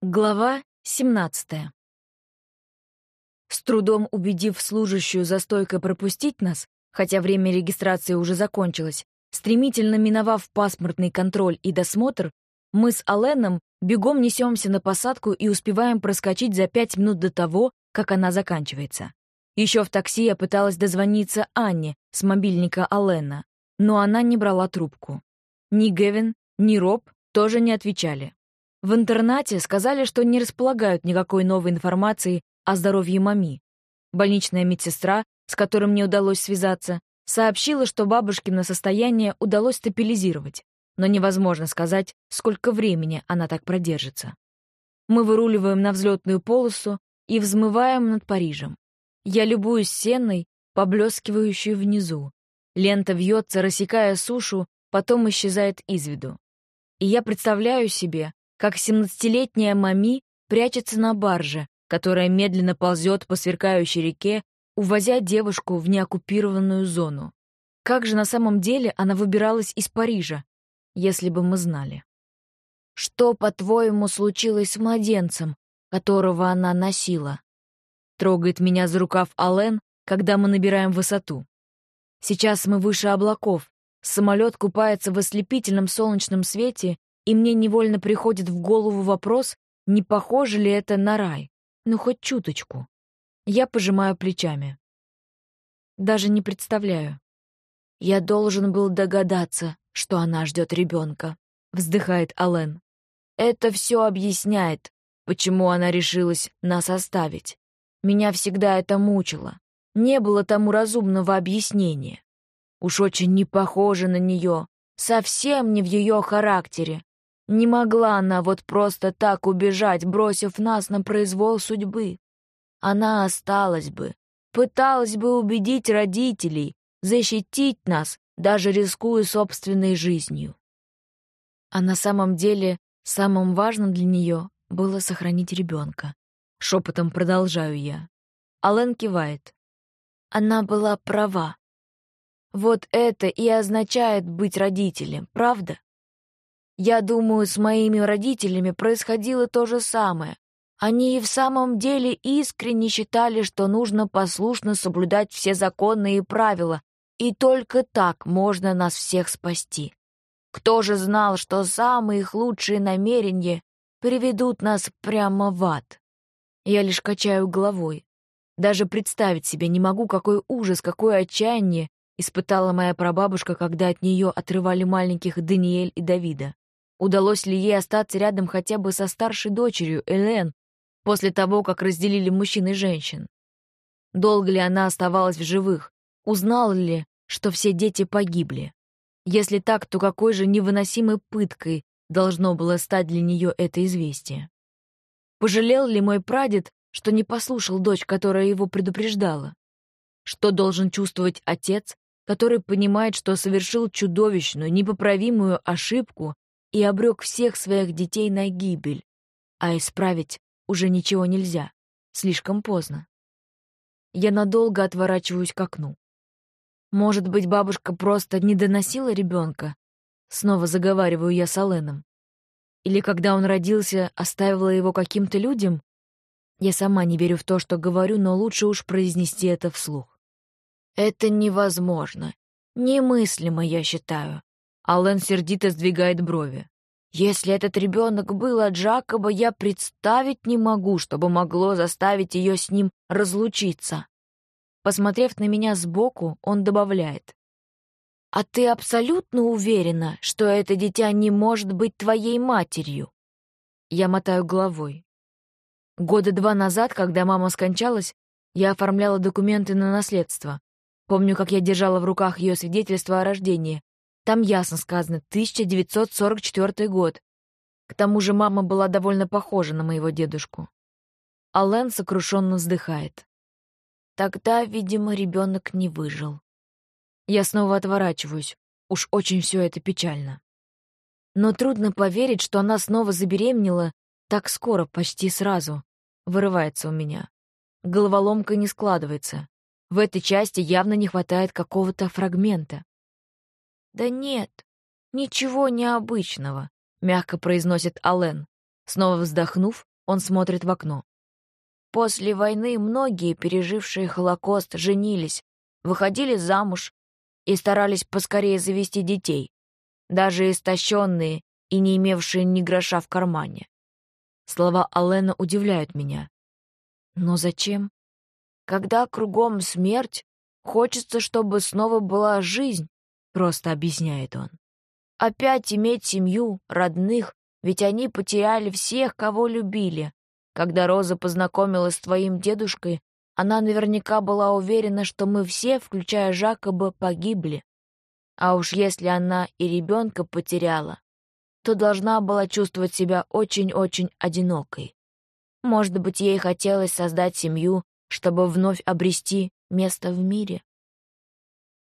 Глава 17 С трудом убедив служащую за стойкой пропустить нас, хотя время регистрации уже закончилось, стремительно миновав паспортный контроль и досмотр, мы с Аленом бегом несемся на посадку и успеваем проскочить за пять минут до того, как она заканчивается. Еще в такси я пыталась дозвониться Анне с мобильника Алена, но она не брала трубку. Ни Гевин, ни Роб тоже не отвечали. В интернате сказали, что не располагают никакой новой информации о здоровье мами. Больничная медсестра, с которой мне удалось связаться, сообщила, что бабушкино состояние удалось стабилизировать, но невозможно сказать, сколько времени она так продержится. Мы выруливаем на взлетную полосу и взмываем над Парижем. Я любуюсь сенной, поблескивающей внизу. Лента вьется, рассекая сушу, потом исчезает из виду. И я представляю себе, как семнадцатилетняя Мами прячется на барже, которая медленно ползет по сверкающей реке, увозя девушку в неоккупированную зону. Как же на самом деле она выбиралась из Парижа, если бы мы знали? Что, по-твоему, случилось с младенцем, которого она носила? Трогает меня за рукав Ален, когда мы набираем высоту. Сейчас мы выше облаков. Самолет купается в ослепительном солнечном свете, и мне невольно приходит в голову вопрос, не похоже ли это на рай. Ну, хоть чуточку. Я пожимаю плечами. Даже не представляю. Я должен был догадаться, что она ждет ребенка, вздыхает Ален. Это все объясняет, почему она решилась нас оставить. Меня всегда это мучило. Не было тому разумного объяснения. Уж очень не похоже на нее, совсем не в ее характере. Не могла она вот просто так убежать, бросив нас на произвол судьбы. Она осталась бы, пыталась бы убедить родителей, защитить нас, даже рискуя собственной жизнью. А на самом деле самым важным для нее было сохранить ребенка. Шепотом продолжаю я. Ален кивает. Она была права. Вот это и означает быть родителем, правда? Я думаю, с моими родителями происходило то же самое. Они и в самом деле искренне считали, что нужно послушно соблюдать все законы и правила, и только так можно нас всех спасти. Кто же знал, что самые их лучшие намерения приведут нас прямо в ад? Я лишь качаю головой. Даже представить себе не могу, какой ужас, какое отчаяние испытала моя прабабушка, когда от нее отрывали маленьких Даниэль и Давида. Удалось ли ей остаться рядом хотя бы со старшей дочерью, Элен, после того, как разделили мужчин и женщин? Долго ли она оставалась в живых? Узнала ли, что все дети погибли? Если так, то какой же невыносимой пыткой должно было стать для нее это известие? Пожалел ли мой прадед, что не послушал дочь, которая его предупреждала? Что должен чувствовать отец, который понимает, что совершил чудовищную, непоправимую ошибку и обрек всех своих детей на гибель, а исправить уже ничего нельзя, слишком поздно. Я надолго отворачиваюсь к окну. Может быть, бабушка просто не доносила ребенка? Снова заговариваю я с Аленом. Или когда он родился, оставила его каким-то людям? Я сама не верю в то, что говорю, но лучше уж произнести это вслух. Это невозможно. Немыслимо, я считаю. Аллен сердито сдвигает брови. «Если этот ребенок был от Джакоба, я представить не могу, чтобы могло заставить ее с ним разлучиться». Посмотрев на меня сбоку, он добавляет. «А ты абсолютно уверена, что это дитя не может быть твоей матерью?» Я мотаю головой. Года два назад, когда мама скончалась, я оформляла документы на наследство. Помню, как я держала в руках ее свидетельство о рождении, там ясно сказано 1944 год. К тому же мама была довольно похожа на моего дедушку. Аллен сокрушенно вздыхает. Тогда, видимо, ребенок не выжил. Я снова отворачиваюсь. Уж очень все это печально. Но трудно поверить, что она снова забеременела так скоро, почти сразу. Вырывается у меня. Головоломка не складывается. В этой части явно не хватает какого-то фрагмента. «Да нет, ничего необычного», — мягко произносит Ален. Снова вздохнув, Он смотрит в окно. После войны многие, пережившие Холокост, женились, выходили замуж и старались поскорее завести детей, даже истощенные и не имевшие ни гроша в кармане. Слова Алена удивляют меня. Но зачем? Когда кругом смерть, хочется, чтобы снова была жизнь, просто объясняет он. Опять иметь семью, родных, ведь они потеряли всех, кого любили. Когда Роза познакомилась с твоим дедушкой, она наверняка была уверена, что мы все, включая Жакоба, погибли. А уж если она и ребенка потеряла, то должна была чувствовать себя очень-очень одинокой. Может быть, ей хотелось создать семью, чтобы вновь обрести место в мире.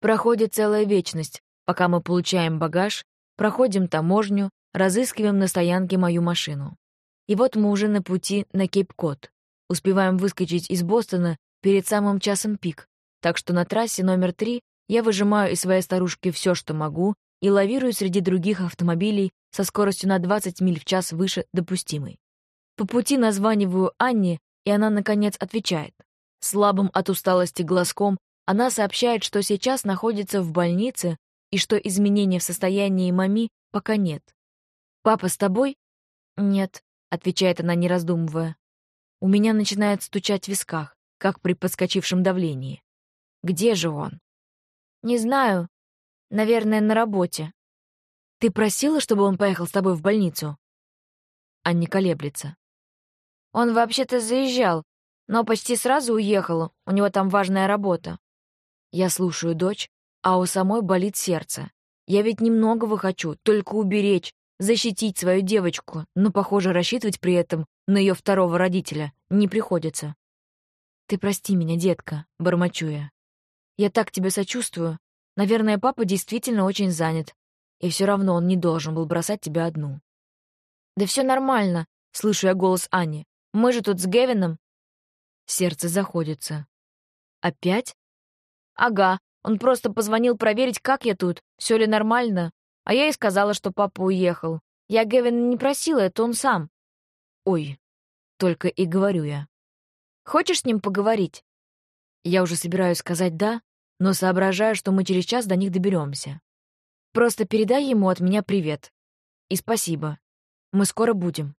Проходит целая вечность, пока мы получаем багаж, проходим таможню, разыскиваем на стоянке мою машину. И вот мы уже на пути на Кейп-Кот. Успеваем выскочить из Бостона перед самым часом пик, так что на трассе номер три я выжимаю из своей старушки все, что могу, и лавирую среди других автомобилей со скоростью на 20 миль в час выше допустимой. По пути названиваю Анне, и она, наконец, отвечает. Слабым от усталости глазком она сообщает, что сейчас находится в больнице и что изменений в состоянии мами пока нет. «Папа с тобой?» «Нет», — отвечает она, не раздумывая. У меня начинает стучать в висках, как при подскочившем давлении. «Где же он?» «Не знаю. Наверное, на работе». «Ты просила, чтобы он поехал с тобой в больницу?» Анни колеблется. «Он вообще-то заезжал, но почти сразу уехал, у него там важная работа». Я слушаю дочь, а у самой болит сердце. Я ведь немногого хочу, только уберечь, защитить свою девочку, но, похоже, рассчитывать при этом на ее второго родителя не приходится. «Ты прости меня, детка», — бормочу я. «Я так тебе сочувствую. Наверное, папа действительно очень занят, и все равно он не должен был бросать тебя одну». «Да все нормально», — слышу я голос Ани. «Мы же тут с Гевином». Сердце заходится. «Опять?» «Ага, он просто позвонил проверить, как я тут, все ли нормально. А я и сказала, что папа уехал. Я Гевина не просила, это он сам». «Ой», — только и говорю я. «Хочешь с ним поговорить?» Я уже собираюсь сказать «да», но соображаю, что мы через час до них доберемся. Просто передай ему от меня привет. И спасибо. Мы скоро будем.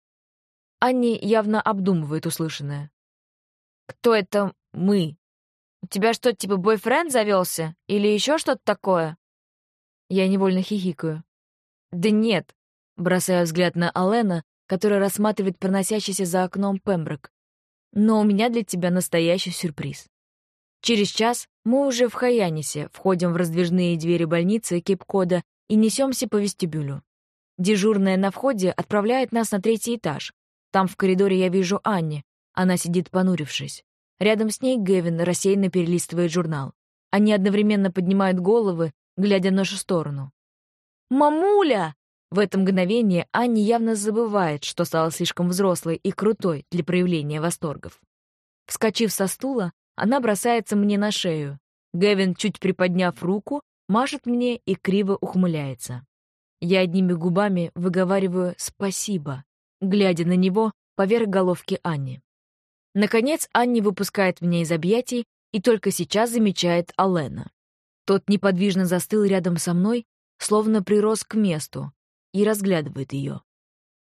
Анни явно обдумывает услышанное. «Кто это мы? У тебя что, типа бойфренд завелся? Или еще что-то такое?» Я невольно хихикаю. «Да нет», — бросаю взгляд на Алена, который рассматривает проносящийся за окном Пемброк. «Но у меня для тебя настоящий сюрприз». Через час мы уже в Хаянисе, входим в раздвижные двери больницы Кейп-Кода и несемся по вестибюлю. Дежурная на входе отправляет нас на третий этаж. Там в коридоре я вижу Анни. Она сидит понурившись. Рядом с ней Гэвин рассеянно перелистывает журнал. Они одновременно поднимают головы, глядя в нашу сторону. «Мамуля!» В это мгновение Анни явно забывает, что стала слишком взрослой и крутой для проявления восторгов. Вскочив со стула, она бросается мне на шею. Гэвин, чуть приподняв руку, машет мне и криво ухмыляется. Я одними губами выговариваю «спасибо», глядя на него поверх головки Анни. Наконец Анни выпускает меня из объятий и только сейчас замечает Алена. Тот неподвижно застыл рядом со мной, словно прирос к месту, и разглядывает ее.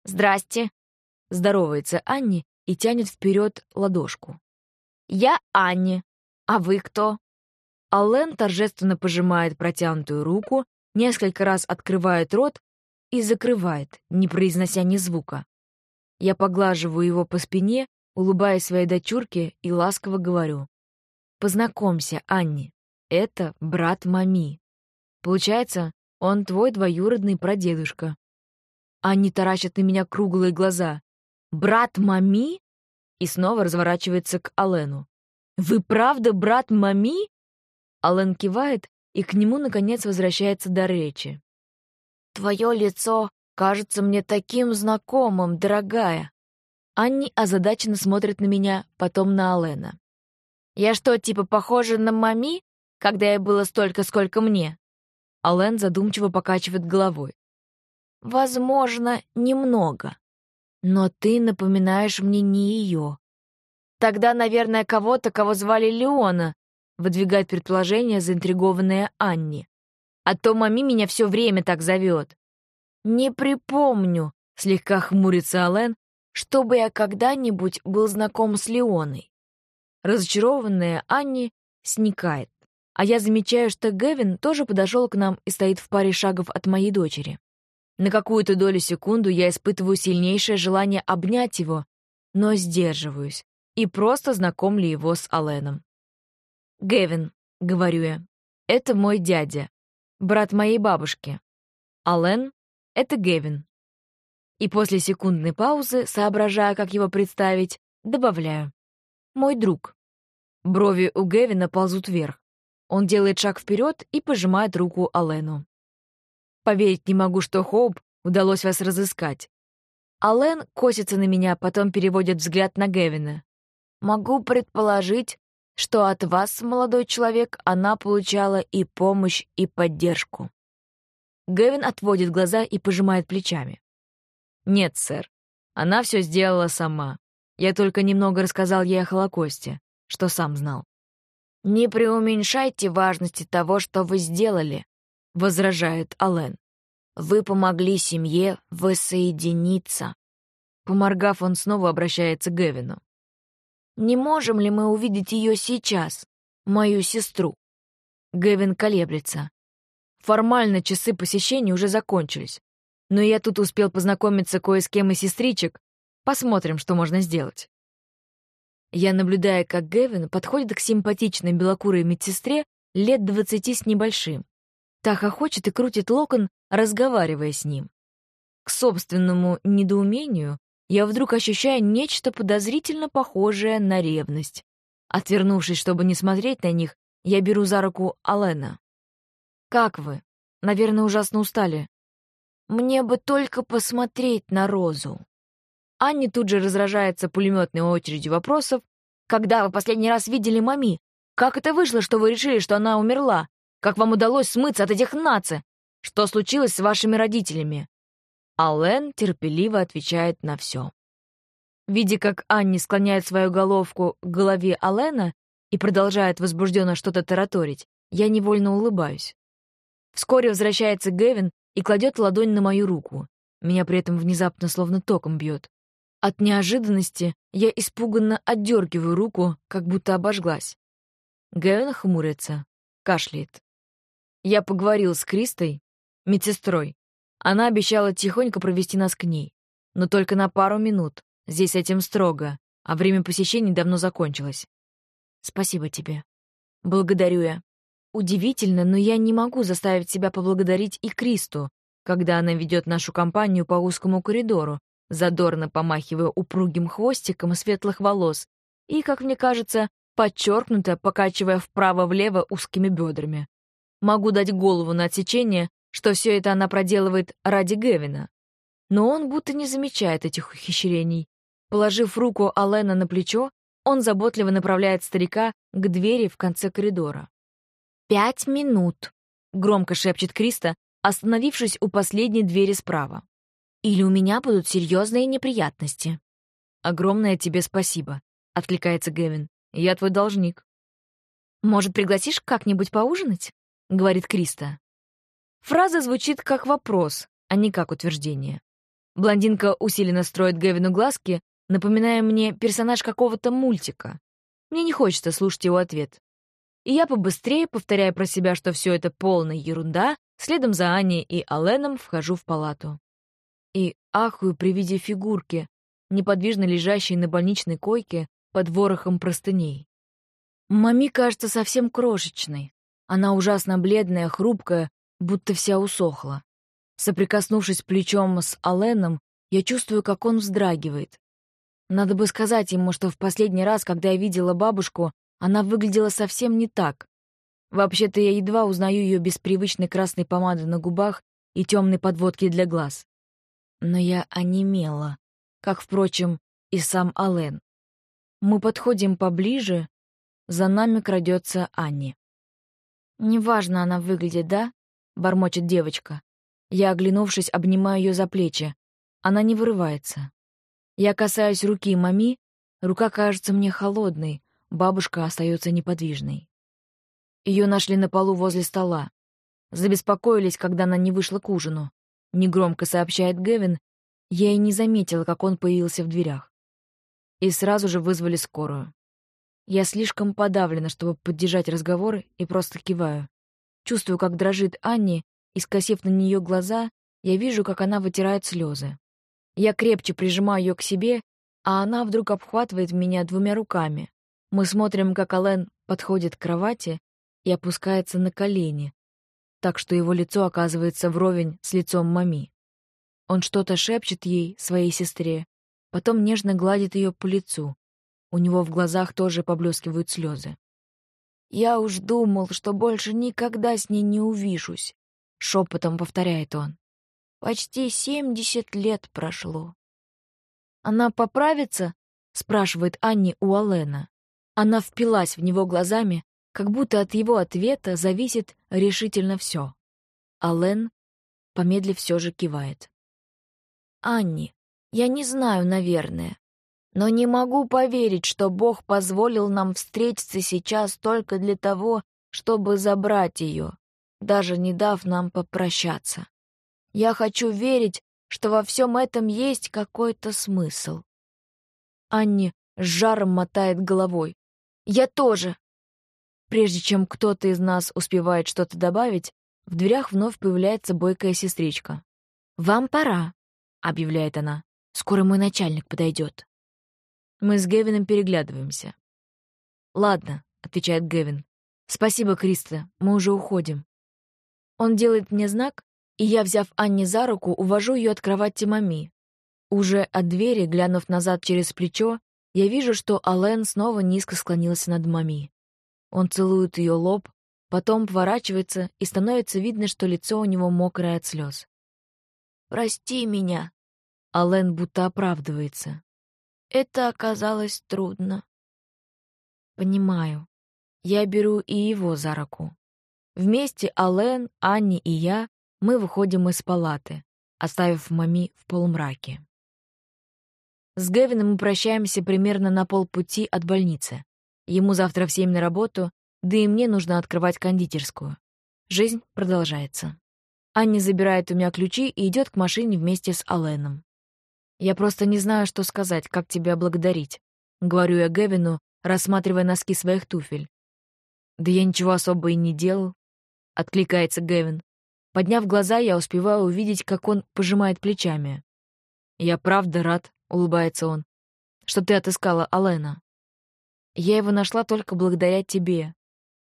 «Здрасте!» — здоровается Анни и тянет вперед ладошку. «Я Анни. А вы кто?» Аллен торжественно пожимает протянутую руку, несколько раз открывает рот и закрывает, не произнося ни звука. Я поглаживаю его по спине, улыбаясь своей дочурке и ласково говорю. «Познакомься, Анни. Это брат Мами. Получается, он твой двоюродный прадедушка». Анни таращит на меня круглые глаза. «Брат Мами?» и снова разворачивается к Алену. «Вы правда брат Мами?» Ален кивает, и к нему, наконец, возвращается до речи. «Твое лицо кажется мне таким знакомым, дорогая». Анни озадаченно смотрит на меня, потом на Алена. «Я что, типа похожа на Мами, когда я было столько, сколько мне?» Ален задумчиво покачивает головой. «Возможно, немного. Но ты напоминаешь мне не ее. Тогда, наверное, кого-то, кого звали Леона, выдвигает предположение заинтригованная Анни. А то мами меня все время так зовет. Не припомню, слегка хмурится Ален, чтобы я когда-нибудь был знаком с Леоной. Разочарованная Анни сникает, а я замечаю, что Гевин тоже подошел к нам и стоит в паре шагов от моей дочери. На какую-то долю секунду я испытываю сильнейшее желание обнять его, но сдерживаюсь и просто знакомлю его с Аленом. «Гевин», — говорю я, — «это мой дядя, брат моей бабушки. Ален — это Гевин». И после секундной паузы, соображая, как его представить, добавляю. «Мой друг». Брови у Гевина ползут вверх. Он делает шаг вперед и пожимает руку Алену. Поверить не могу, что Хоуп удалось вас разыскать. Ален косится на меня, потом переводит взгляд на Гевина. Могу предположить, что от вас, молодой человек, она получала и помощь, и поддержку. Гевин отводит глаза и пожимает плечами. «Нет, сэр. Она все сделала сама. Я только немного рассказал ей о Холокосте, что сам знал». «Не преуменьшайте важности того, что вы сделали», — возражает Ален. «Вы помогли семье воссоединиться». Поморгав, он снова обращается к Гевину. «Не можем ли мы увидеть ее сейчас, мою сестру?» Гевин колеблется. Формально часы посещения уже закончились. Но я тут успел познакомиться кое с кем из сестричек. Посмотрим, что можно сделать. Я наблюдаю, как Гевин подходит к симпатичной белокурой медсестре лет двадцати с небольшим. Та хохочет и крутит локон, разговаривая с ним. К собственному недоумению я вдруг ощущаю нечто подозрительно похожее на ревность. Отвернувшись, чтобы не смотреть на них, я беру за руку Алена. «Как вы? Наверное, ужасно устали». «Мне бы только посмотреть на Розу». Анни тут же разражается пулеметной очередью вопросов. «Когда вы последний раз видели мами? Как это вышло, что вы решили, что она умерла? Как вам удалось смыться от этих наци? Что случилось с вашими родителями?» Аллен терпеливо отвечает на все. Видя, как Анни склоняет свою головку к голове Алена и продолжает возбужденно что-то тараторить, я невольно улыбаюсь. Вскоре возвращается Гевин и кладет ладонь на мою руку. Меня при этом внезапно словно током бьет. От неожиданности я испуганно отдергиваю руку, как будто обожглась. Гевин хмурится, кашляет. Я поговорил с Кристой, медсестрой. Она обещала тихонько провести нас к ней. Но только на пару минут. Здесь этим строго, а время посещений давно закончилось. Спасибо тебе. Благодарю я. Удивительно, но я не могу заставить себя поблагодарить и Кристу, когда она ведет нашу компанию по узкому коридору, задорно помахивая упругим хвостиком светлых волос и, как мне кажется, подчеркнуто покачивая вправо-влево узкими бедрами. Могу дать голову на отсечение, что все это она проделывает ради Гевина. Но он будто не замечает этих ухищрений. Положив руку Алена на плечо, он заботливо направляет старика к двери в конце коридора. «Пять минут», — громко шепчет Криста, остановившись у последней двери справа. «Или у меня будут серьезные неприятности». «Огромное тебе спасибо», — откликается Гевин. «Я твой должник». «Может, пригласишь как-нибудь поужинать?» — говорит Криста. Фраза звучит как вопрос, а не как утверждение. Блондинка усиленно строит Гевину глазки, напоминая мне персонаж какого-то мультика. Мне не хочется слушать его ответ. И я побыстрее, повторяя про себя, что все это полная ерунда, следом за Аней и Аленом вхожу в палату. И ахую при виде фигурки, неподвижно лежащей на больничной койке под ворохом простыней. Мами кажется совсем крошечной, она ужасно бледная, хрупкая, будто вся усохла. Соприкоснувшись плечом с Аленом, я чувствую, как он вздрагивает. Надо бы сказать ему, что в последний раз, когда я видела бабушку, она выглядела совсем не так. Вообще-то я едва узнаю ее без привычной красной помады на губах и темной подводки для глаз. Но я онемела, как, впрочем, и сам Ален. Мы подходим поближе, за нами крадется Анни. «Неважно она выглядит, да?» — бормочет девочка. Я, оглянувшись, обнимаю ее за плечи. Она не вырывается. Я касаюсь руки мами, рука кажется мне холодной, бабушка остается неподвижной. Ее нашли на полу возле стола. Забеспокоились, когда она не вышла к ужину. Негромко сообщает Гевин, я и не заметила, как он появился в дверях. И сразу же вызвали скорую. Я слишком подавлена, чтобы поддержать разговор, и просто киваю. Чувствую, как дрожит Анни, и, скосив на нее глаза, я вижу, как она вытирает слезы. Я крепче прижимаю ее к себе, а она вдруг обхватывает меня двумя руками. Мы смотрим, как Ален подходит к кровати и опускается на колени, так что его лицо оказывается вровень с лицом мами. Он что-то шепчет ей, своей сестре, потом нежно гладит ее по лицу. У него в глазах тоже поблескивают слезы. «Я уж думал, что больше никогда с ней не увижусь», — шепотом повторяет он. «Почти семьдесят лет прошло». «Она поправится?» — спрашивает Анни у Алена. Она впилась в него глазами, как будто от его ответа зависит решительно все. Ален, помедлив, все же кивает. «Анни, я не знаю, наверное. Но не могу поверить, что Бог позволил нам встретиться сейчас только для того, чтобы забрать ее, даже не дав нам попрощаться. Я хочу верить, что во всем этом есть какой-то смысл. Анни с жаром мотает головой. «Я тоже!» Прежде чем кто-то из нас успевает что-то добавить, в дверях вновь появляется бойкая сестричка. «Вам пора», — объявляет она. «Скоро мой начальник подойдет». Мы с Гевином переглядываемся. «Ладно», — отвечает Гевин. «Спасибо, Криста, мы уже уходим». Он делает мне знак, и я, взяв Анни за руку, увожу ее от кровати мами. Уже от двери, глянув назад через плечо, я вижу, что Ален снова низко склонился над мами. Он целует ее лоб, потом поворачивается, и становится видно, что лицо у него мокрое от слез. «Прости меня», — Ален будто оправдывается. Это оказалось трудно. Понимаю. Я беру и его за руку. Вместе Ален, Анни и я мы выходим из палаты, оставив Мами в полумраке. С Гевином мы прощаемся примерно на полпути от больницы. Ему завтра в семь на работу, да и мне нужно открывать кондитерскую. Жизнь продолжается. Анни забирает у меня ключи и идет к машине вместе с Аленом. «Я просто не знаю, что сказать, как тебя благодарить», — говорю я Гевину, рассматривая носки своих туфель. «Да я ничего особо и не делал», — откликается Гевин. Подняв глаза, я успеваю увидеть, как он пожимает плечами. «Я правда рад», — улыбается он, — «что ты отыскала Алена. Я его нашла только благодаря тебе.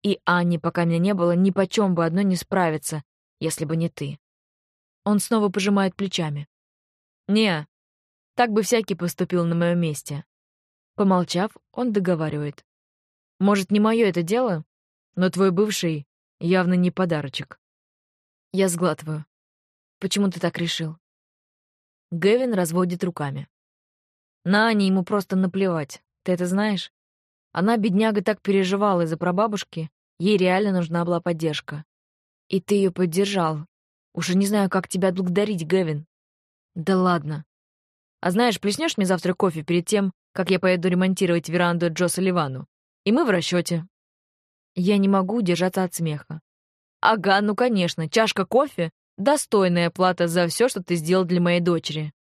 И Анне, пока меня не было, ни почем бы одно не справиться, если бы не ты». Он снова пожимает плечами. «Не, так бы всякий поступил на моем месте. Помолчав, он договаривает. Может, не мое это дело, но твой бывший явно не подарочек. Я сглатываю. Почему ты так решил? Гэвин разводит руками. На Ане ему просто наплевать. Ты это знаешь? Она, бедняга, так переживала из-за прабабушки. Ей реально нужна была поддержка. И ты ее поддержал. Уж и не знаю, как тебя отблагодарить, Гэвин. Да ладно. А знаешь, плеснешь мне завтра кофе перед тем, как я поеду ремонтировать веранду Джо Ливану, И мы в расчете. Я не могу удержаться от смеха. Ага, ну конечно, чашка кофе — достойная плата за все, что ты сделал для моей дочери.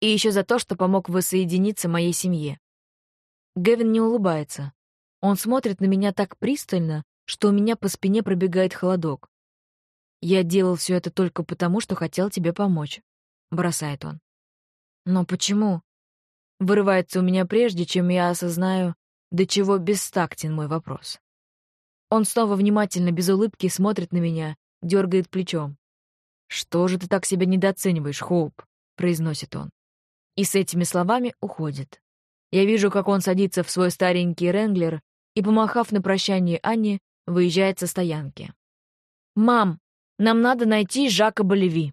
И еще за то, что помог воссоединиться моей семье. Гевин не улыбается. Он смотрит на меня так пристально, что у меня по спине пробегает холодок. «Я делал все это только потому, что хотел тебе помочь», — бросает он. Но почему? Вырывается у меня прежде, чем я осознаю, до чего бестактен мой вопрос. Он снова внимательно, без улыбки, смотрит на меня, дергает плечом. «Что же ты так себя недооцениваешь, Хоуп?» — произносит он. И с этими словами уходит. Я вижу, как он садится в свой старенький ренглер и, помахав на прощание Анне, выезжает со стоянки. «Мам, нам надо найти Жака Болеви»,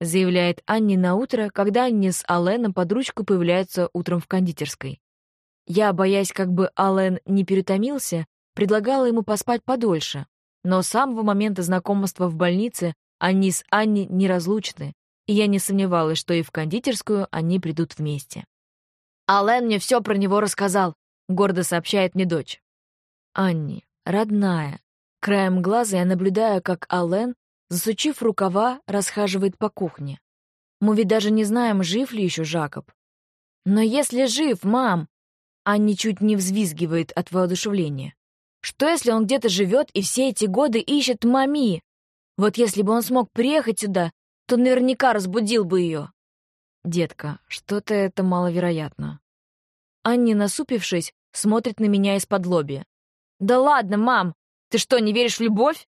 заявляет Анни на утро, когда они с Аленом под ручку появляются утром в кондитерской. Я, боясь, как бы Ален не перетомился, предлагала ему поспать подольше, но с самого момента знакомства в больнице они с Анни неразлучны, и я не сомневалась, что и в кондитерскую они придут вместе. Ален мне все про него рассказал», — гордо сообщает мне дочь. «Анни, родная». Краем глаза я наблюдаю, как Ален, засучив рукава, расхаживает по кухне. Мы ведь даже не знаем, жив ли еще Жакоб. Но если жив, мам, Анни чуть не взвизгивает от воодушевления. Что, если он где-то живет и все эти годы ищет мами? Вот если бы он смог приехать сюда, то наверняка разбудил бы ее. Детка, что-то это маловероятно. Анни, насупившись, смотрит на меня из-под лоби. «Да ладно, мам! Ты что, не веришь в любовь?»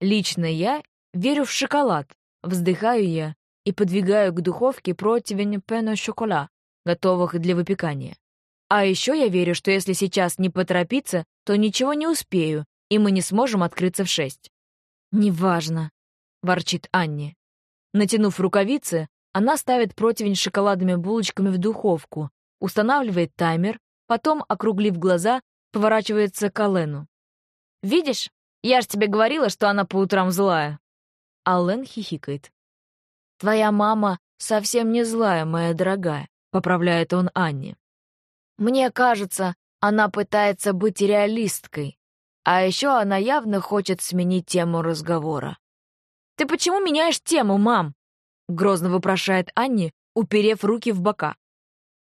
Лично я верю в шоколад. Вздыхаю я и подвигаю к духовке противень пено-шокола, готовых для выпекания. А еще я верю, что если сейчас не поторопиться, то ничего не успею, и мы не сможем открыться в шесть. «Неважно», — ворчит Анни. Натянув рукавицы, она ставит противень с шоколадными булочками в духовку, устанавливает таймер, потом, округлив глаза, поворачивается к Аллену. «Видишь, я ж тебе говорила, что она по утрам злая». Аллен хихикает. «Твоя мама совсем не злая, моя дорогая», — поправляет он Анне. Мне кажется, она пытается быть реалисткой. А еще она явно хочет сменить тему разговора. «Ты почему меняешь тему, мам?» — грозно вопрошает Анни, уперев руки в бока.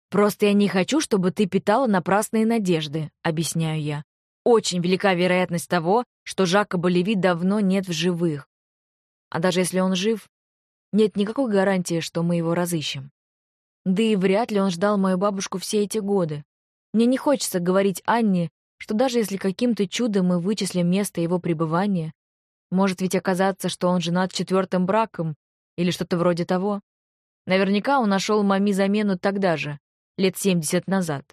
«Просто я не хочу, чтобы ты питала напрасные надежды», — объясняю я. «Очень велика вероятность того, что Жака Болеви давно нет в живых. А даже если он жив, нет никакой гарантии, что мы его разыщем. Да и вряд ли он ждал мою бабушку все эти годы. Мне не хочется говорить Анне, что даже если каким-то чудом мы вычислим место его пребывания, может ведь оказаться, что он женат четвертым браком или что-то вроде того. Наверняка он нашел маме замену тогда же, лет 70 назад.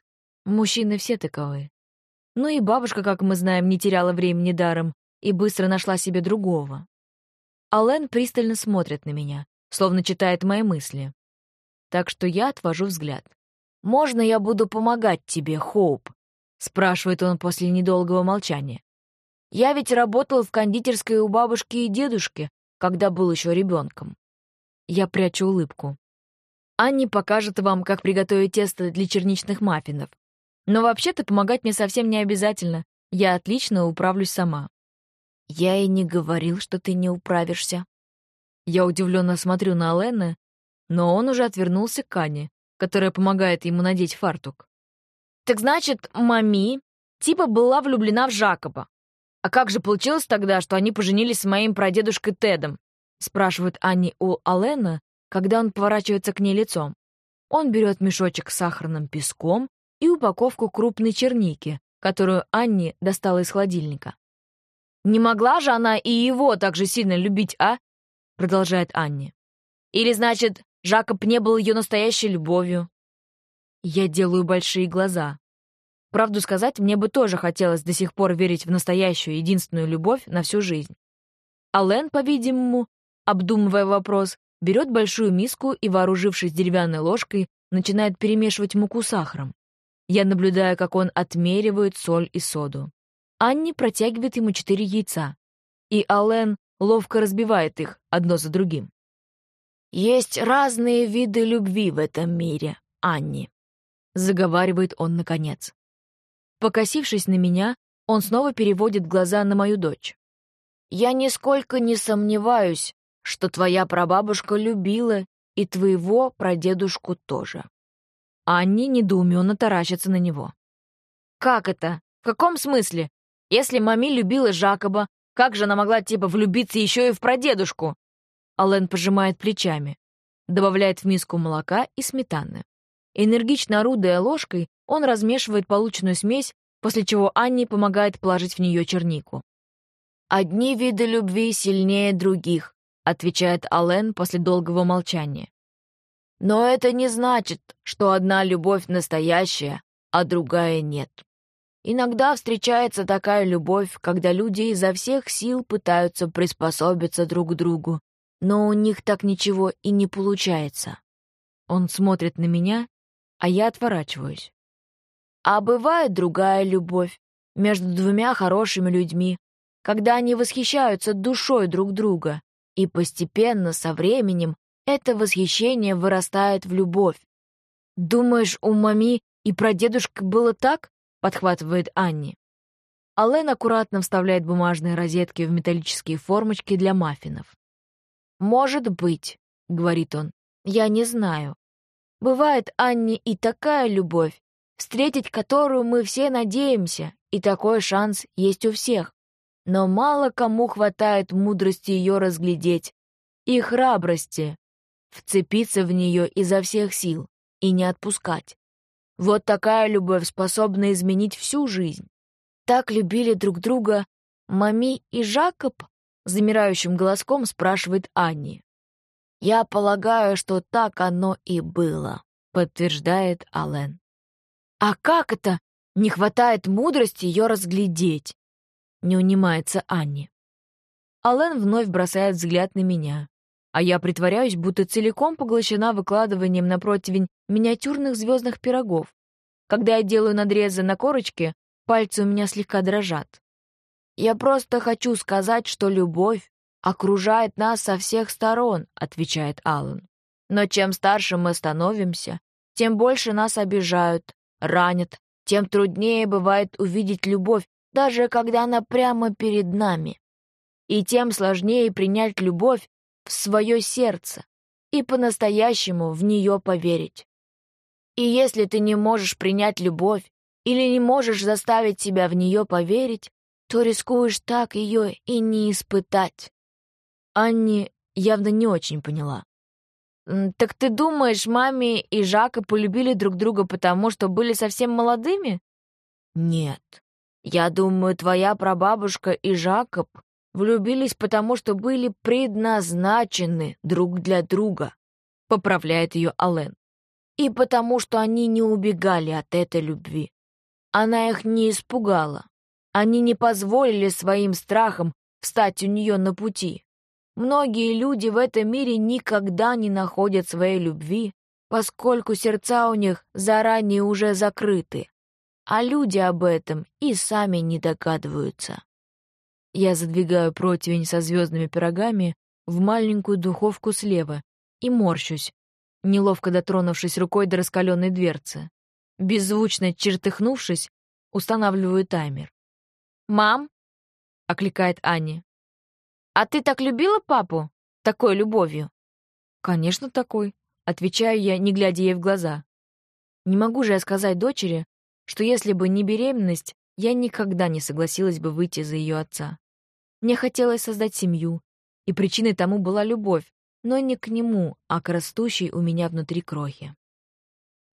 Мужчины все таковы. Ну и бабушка, как мы знаем, не теряла времени даром и быстро нашла себе другого. Ален пристально смотрит на меня, словно читает мои мысли так что я отвожу взгляд. «Можно я буду помогать тебе, Хоуп?» — спрашивает он после недолгого молчания. «Я ведь работал в кондитерской у бабушки и дедушки, когда был еще ребенком». Я прячу улыбку. Анни покажет вам, как приготовить тесто для черничных маффинов. Но вообще-то помогать мне совсем не обязательно. Я отлично управлюсь сама. Я и не говорил, что ты не управишься. Я удивленно смотрю на Алена, но он уже отвернулся к Ане, которая помогает ему надеть фартук. «Так значит, мами типа была влюблена в Жакоба. А как же получилось тогда, что они поженились с моим прадедушкой Тедом?» спрашивает Анни у Алена, когда он поворачивается к ней лицом. Он берет мешочек с сахарным песком и упаковку крупной черники, которую Анни достала из холодильника. «Не могла же она и его так же сильно любить, а?» продолжает Анни. «Или, значит, Жакоб не был ее настоящей любовью. Я делаю большие глаза. Правду сказать, мне бы тоже хотелось до сих пор верить в настоящую, единственную любовь на всю жизнь. Ален, по-видимому, обдумывая вопрос, берет большую миску и, вооружившись деревянной ложкой, начинает перемешивать муку с сахаром. Я наблюдаю, как он отмеривает соль и соду. Анни протягивает ему четыре яйца, и Ален ловко разбивает их одно за другим. «Есть разные виды любви в этом мире, Анни», — заговаривает он наконец. Покосившись на меня, он снова переводит глаза на мою дочь. «Я нисколько не сомневаюсь, что твоя прабабушка любила и твоего прадедушку тоже». Анни недоуменно таращится на него. «Как это? В каком смысле? Если мами любила Жакоба, как же она могла типа влюбиться еще и в прадедушку? Ален пожимает плечами, добавляет в миску молока и сметаны. Энергично орудуя ложкой, он размешивает полученную смесь, после чего Анне помогает положить в нее чернику. «Одни виды любви сильнее других», — отвечает Ален после долгого молчания. «Но это не значит, что одна любовь настоящая, а другая нет. Иногда встречается такая любовь, когда люди изо всех сил пытаются приспособиться друг к другу, но у них так ничего и не получается. Он смотрит на меня, а я отворачиваюсь. А бывает другая любовь между двумя хорошими людьми, когда они восхищаются душой друг друга, и постепенно, со временем, это восхищение вырастает в любовь. «Думаешь, у мами и про дедушка было так?» — подхватывает Анни. Аллен аккуратно вставляет бумажные розетки в металлические формочки для маффинов. «Может быть», — говорит он, — «я не знаю. Бывает, Анни, и такая любовь, встретить которую мы все надеемся, и такой шанс есть у всех. Но мало кому хватает мудрости ее разглядеть и храбрости вцепиться в нее изо всех сил и не отпускать. Вот такая любовь способна изменить всю жизнь. Так любили друг друга Мами и Жакоб? Замирающим голоском спрашивает Анни. «Я полагаю, что так оно и было», — подтверждает Ален. «А как это? Не хватает мудрости ее разглядеть?» Не унимается Анни. Ален вновь бросает взгляд на меня а я притворяюсь, будто целиком поглощена выкладыванием на противень миниатюрных звездных пирогов. Когда я делаю надрезы на корочке, пальцы у меня слегка дрожат. «Я просто хочу сказать, что любовь окружает нас со всех сторон», — отвечает Аллан. «Но чем старше мы становимся, тем больше нас обижают, ранят, тем труднее бывает увидеть любовь, даже когда она прямо перед нами. И тем сложнее принять любовь, в свое сердце и по-настоящему в нее поверить. И если ты не можешь принять любовь или не можешь заставить себя в нее поверить, то рискуешь так ее и не испытать. Анни явно не очень поняла. «Так ты думаешь, маме и Жака полюбили друг друга потому, что были совсем молодыми?» «Нет. Я думаю, твоя прабабушка и Жакоб влюбились потому, что были предназначены друг для друга», — поправляет ее Ален. «И потому, что они не убегали от этой любви. Она их не испугала. Они не позволили своим страхам встать у нее на пути. Многие люди в этом мире никогда не находят своей любви, поскольку сердца у них заранее уже закрыты, а люди об этом и сами не догадываются. Я задвигаю противень со звездными пирогами в маленькую духовку слева и морщусь, неловко дотронувшись рукой до раскаленной дверцы. Беззвучно чертыхнувшись, устанавливаю таймер. «Мам?» — окликает Аня. «А ты так любила папу? Такой любовью?» «Конечно, такой», — отвечаю я, не глядя ей в глаза. Не могу же я сказать дочери, что если бы не беременность, я никогда не согласилась бы выйти за ее отца. Мне хотелось создать семью, и причиной тому была любовь, но не к нему, а к растущей у меня внутри крохи.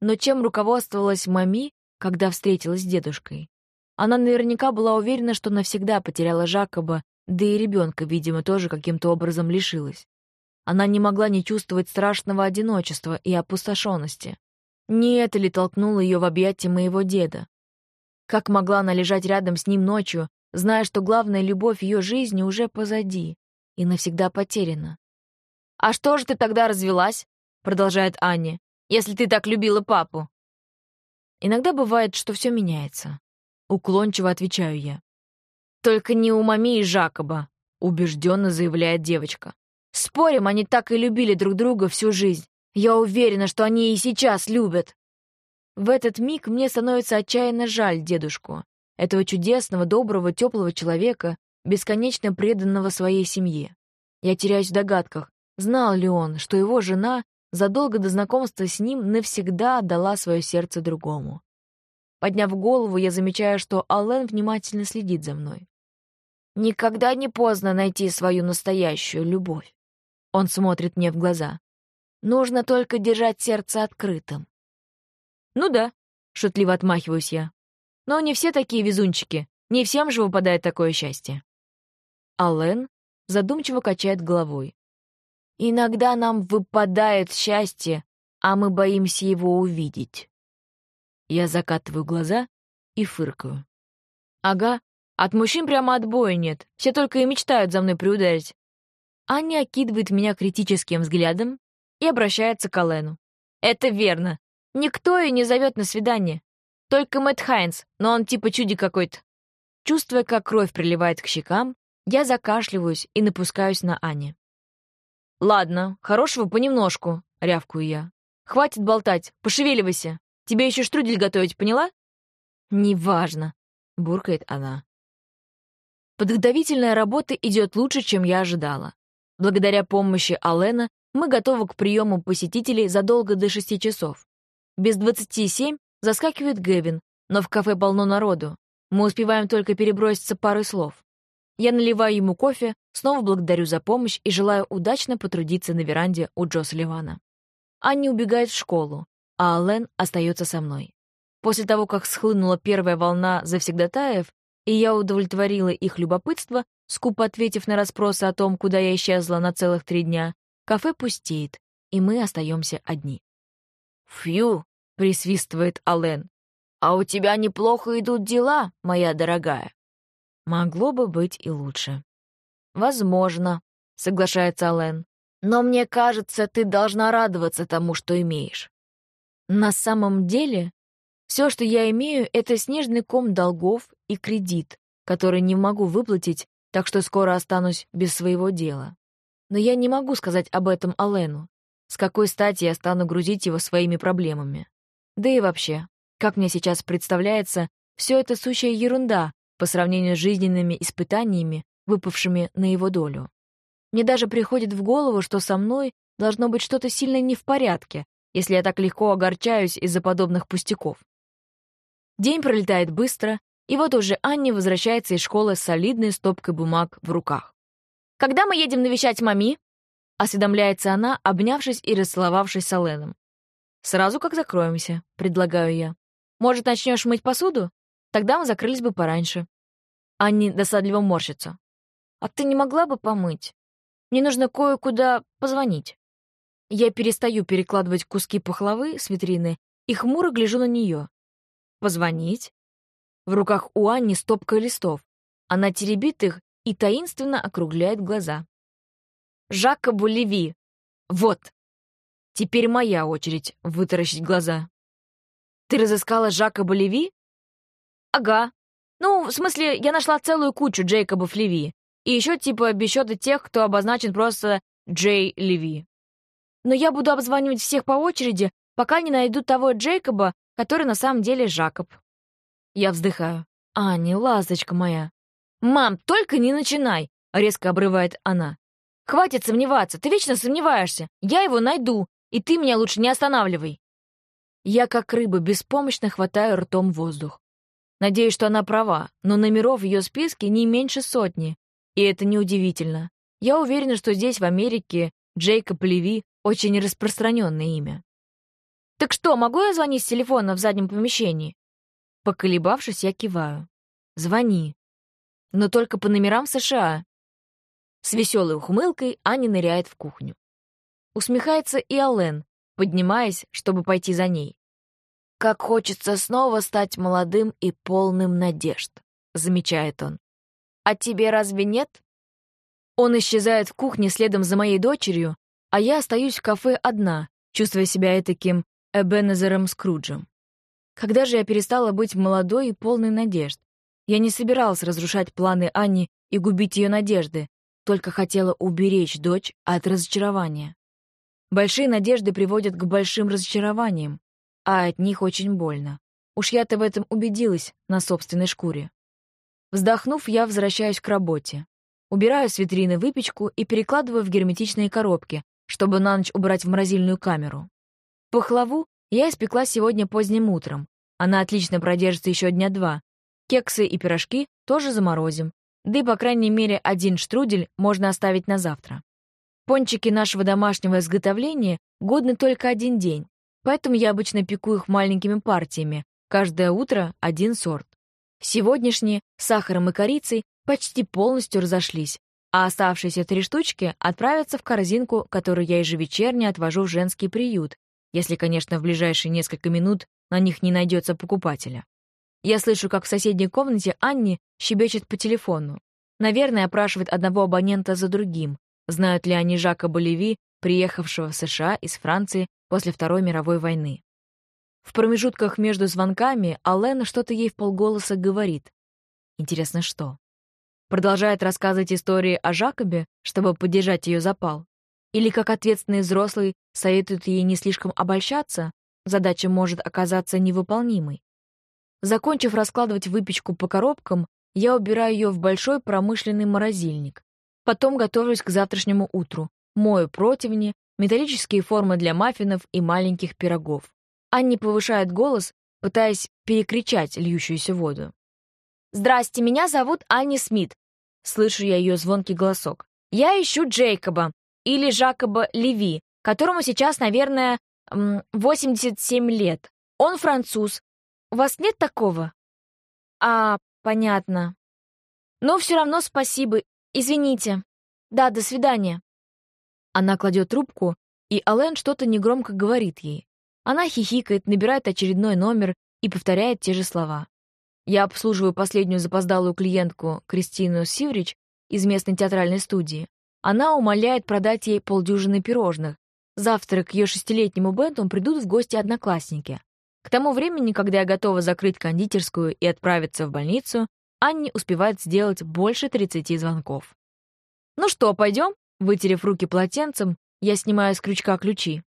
Но чем руководствовалась мами, когда встретилась с дедушкой? Она наверняка была уверена, что навсегда потеряла Жакоба, да и ребенка, видимо, тоже каким-то образом лишилась. Она не могла не чувствовать страшного одиночества и опустошенности. Не это ли толкнуло ее в объятия моего деда? Как могла она лежать рядом с ним ночью, зная, что главная любовь ее жизни уже позади и навсегда потеряна? «А что же ты тогда развелась?» — продолжает Аня. «Если ты так любила папу». Иногда бывает, что все меняется. Уклончиво отвечаю я. «Только не у Мами и Жакоба», — убежденно заявляет девочка. «Спорим, они так и любили друг друга всю жизнь. Я уверена, что они и сейчас любят». В этот миг мне становится отчаянно жаль дедушку, этого чудесного, доброго, теплого человека, бесконечно преданного своей семье. Я теряюсь в догадках, знал ли он, что его жена задолго до знакомства с ним навсегда отдала свое сердце другому. Подняв голову, я замечаю, что Аллен внимательно следит за мной. «Никогда не поздно найти свою настоящую любовь». Он смотрит мне в глаза. «Нужно только держать сердце открытым. «Ну да», — шутливо отмахиваюсь я. «Но не все такие везунчики. Не всем же выпадает такое счастье». Аллен задумчиво качает головой. «Иногда нам выпадает счастье, а мы боимся его увидеть». Я закатываю глаза и фыркаю. «Ага, от мужчин прямо отбоя нет. Все только и мечтают за мной приударить». Аня окидывает меня критическим взглядом и обращается к Алену. «Это верно. Никто ее не зовет на свидание. Только Мэтт Хайнс, но он типа чуди какой-то. Чувствуя, как кровь приливает к щекам, я закашливаюсь и напускаюсь на Ане. «Ладно, хорошего понемножку», — рявкую я. Хватит болтать, пошевеливайся. Тебе еще штрудель готовить, поняла?» «Неважно», — буркает она. Подготовительная работа идет лучше, чем я ожидала. Благодаря помощи Алена мы готовы к приему посетителей задолго до шести часов. Без двадцати семь заскакивает Гэвин, но в кафе полно народу. Мы успеваем только переброситься парой слов. Я наливаю ему кофе, снова благодарю за помощь и желаю удачно потрудиться на веранде у Джо Ливана. Анни убегает в школу, а Ален остается со мной. После того, как схлынула первая волна завсегдатаев, и я удовлетворила их любопытство, скупо ответив на расспросы о том, куда я исчезла на целых три дня, кафе пустеет, и мы остаемся одни. «Фью!» — присвистывает Ален. «А у тебя неплохо идут дела, моя дорогая». Могло бы быть и лучше. «Возможно», — соглашается Ален. «Но мне кажется, ты должна радоваться тому, что имеешь». На самом деле, все, что я имею, это снежный ком долгов и кредит, который не могу выплатить, так что скоро останусь без своего дела. Но я не могу сказать об этом Алену. С какой стати я стану грузить его своими проблемами? Да и вообще, как мне сейчас представляется, все это сущая ерунда по сравнению с жизненными испытаниями, выпавшими на его долю. Мне даже приходит в голову, что со мной должно быть что-то сильно не в порядке, если я так легко огорчаюсь из-за подобных пустяков. День пролетает быстро, и вот уже Анни возвращается из школы с солидной стопкой бумаг в руках. «Когда мы едем навещать мами?» — осведомляется она, обнявшись и расцеловавшись с Оленом. «Сразу как закроемся», — предлагаю я. «Может, начнешь мыть посуду? Тогда мы закрылись бы пораньше». Анни досадливо морщится. «А ты не могла бы помыть? Мне нужно кое-куда позвонить». Я перестаю перекладывать куски пахлавы с витрины и хмуро гляжу на нее. Позвонить? В руках у Анни стопка листов. Она теребит их и таинственно округляет глаза. «Жака Булеви! Вот! Теперь моя очередь вытаращить глаза. Ты разыскала Жака Булеви? Ага. Ну, в смысле, я нашла целую кучу Джейкобов Леви. И еще типа без счета тех, кто обозначен просто Джей Леви. Но я буду обзванивать всех по очереди, пока не найду того Джейкоба, который на самом деле Жакоб. Я вздыхаю. «Аня, ласточка моя». «Мам, только не начинай!» — резко обрывает она. «Хватит сомневаться, ты вечно сомневаешься. Я его найду, и ты меня лучше не останавливай». Я, как рыба, беспомощно хватаю ртом воздух. Надеюсь, что она права, но номеров в ее списке не меньше сотни. И это неудивительно. Я уверена, что здесь, в Америке, Джейкоб Леви — очень распространенное имя. «Так что, могу я звонить с телефона в заднем помещении?» Поколебавшись, я киваю. «Звони. Но только по номерам США». С веселой ухмылкой Аня ныряет в кухню. Усмехается и Ален, поднимаясь, чтобы пойти за ней. «Как хочется снова стать молодым и полным надежд», — замечает он. «А тебе разве нет?» Он исчезает в кухне следом за моей дочерью, а я остаюсь в кафе одна, чувствуя себя таким Эбенезером Скруджем. Когда же я перестала быть молодой и полной надежд? Я не собиралась разрушать планы Анни и губить ее надежды, только хотела уберечь дочь от разочарования. Большие надежды приводят к большим разочарованиям, а от них очень больно. Уж я-то в этом убедилась на собственной шкуре. Вздохнув, я возвращаюсь к работе. Убираю с витрины выпечку и перекладываю в герметичные коробки, чтобы на ночь убрать в морозильную камеру. Пахлаву я испекла сегодня поздним утром. Она отлично продержится еще дня два. Кексы и пирожки тоже заморозим. Да и, по крайней мере, один штрудель можно оставить на завтра. Пончики нашего домашнего изготовления годны только один день, поэтому я обычно пеку их маленькими партиями, каждое утро один сорт. Сегодняшние с сахаром и корицей почти полностью разошлись, а оставшиеся три штучки отправятся в корзинку, которую я ежевечерне отвожу в женский приют, если, конечно, в ближайшие несколько минут на них не найдется покупателя. Я слышу, как в соседней комнате Анни щебечет по телефону. Наверное, опрашивает одного абонента за другим. Знают ли они Жака Болеви, приехавшего в США из Франции после Второй мировой войны. В промежутках между звонками Алена что-то ей в полголоса говорит. Интересно, что? Продолжает рассказывать истории о Жакобе, чтобы поддержать ее запал. Или, как ответственный взрослый, советует ей не слишком обольщаться, задача может оказаться невыполнимой. Закончив раскладывать выпечку по коробкам, я убираю ее в большой промышленный морозильник. Потом готовлюсь к завтрашнему утру. Мою противни, металлические формы для маффинов и маленьких пирогов. Анни повышает голос, пытаясь перекричать льющуюся воду. «Здрасте, меня зовут Анни Смит». Слышу я ее звонкий голосок. «Я ищу Джейкоба, или Жакоба Леви, которому сейчас, наверное, 87 лет. Он француз. У вас нет такого?» «А, понятно. Но все равно спасибо. Извините. Да, до свидания». Она кладет трубку, и Ален что-то негромко говорит ей. Она хихикает, набирает очередной номер и повторяет те же слова. Я обслуживаю последнюю запоздалую клиентку Кристину Сиврич из местной театральной студии. Она умоляет продать ей полдюжины пирожных. Завтра к ее шестилетнему Бенту придут в гости одноклассники. К тому времени, когда я готова закрыть кондитерскую и отправиться в больницу, Анни успевает сделать больше 30 звонков. «Ну что, пойдем?» Вытерев руки полотенцем, я снимаю с крючка ключи.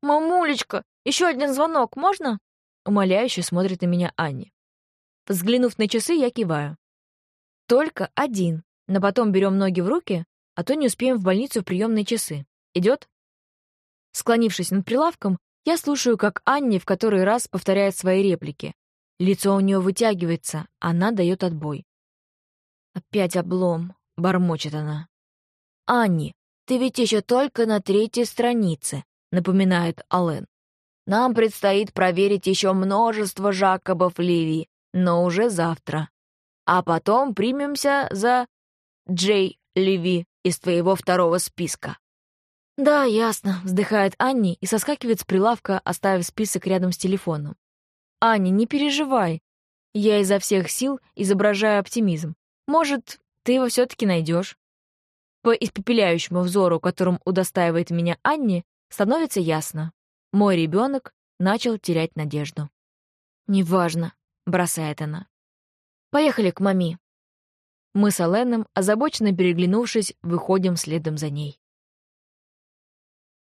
«Мамулечка, еще один звонок, можно?» Умоляюще смотрит на меня Анни. Взглянув на часы, я киваю. «Только один, но потом берем ноги в руки, а то не успеем в больницу в приемные часы. Идет?» Склонившись над прилавком, я слушаю, как Анни в который раз повторяет свои реплики. Лицо у нее вытягивается, она дает отбой. «Опять облом», — бормочет она. «Анни, ты ведь еще только на третьей странице», — напоминает Ален. «Нам предстоит проверить еще множество Жакобов Ливи, но уже завтра. А потом примемся за Джей Ливи из твоего второго списка». «Да, ясно», — вздыхает Анни и соскакивает с прилавка, оставив список рядом с телефоном. «Анни, не переживай. Я изо всех сил изображаю оптимизм. Может, ты его все-таки найдешь. По испепеляющему взору, которым удостаивает меня Анни, становится ясно. Мой ребенок начал терять надежду. «Неважно», — бросает она. «Поехали к маме». Мы с Оленом, озабоченно переглянувшись, выходим следом за ней.